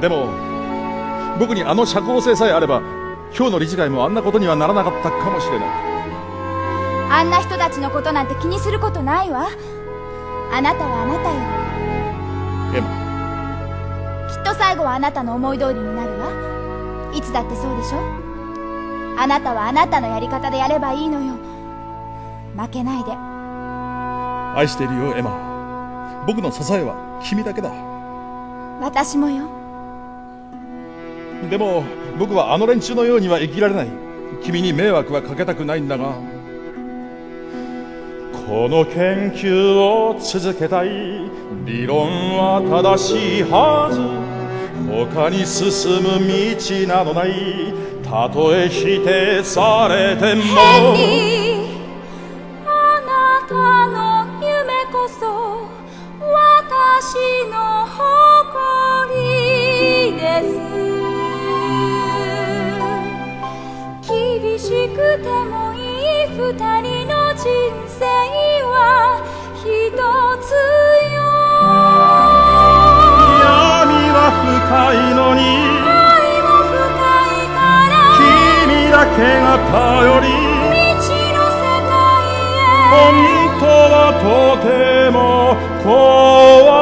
でも僕にあの社交性さえあれば今日の理事会もあんなことにはならなかったかもしれない。あんな人たちのことなんて気にすることないわ。あなたはあなたよ。エマきっと最後はあなたの思い通りになるわ。いつだってそうでしょ。あなたはあなたのやり方でやればいいのよ。負けないで。愛しているよエマ。僕の支えは君だけだ。私もよでも僕はあの連中のようには生きられない。君に迷惑はかけたくないんだが。この研究を続けたい。理論は正しいはず。他に進む道などない。たとえ否定されても。本当はとても怖い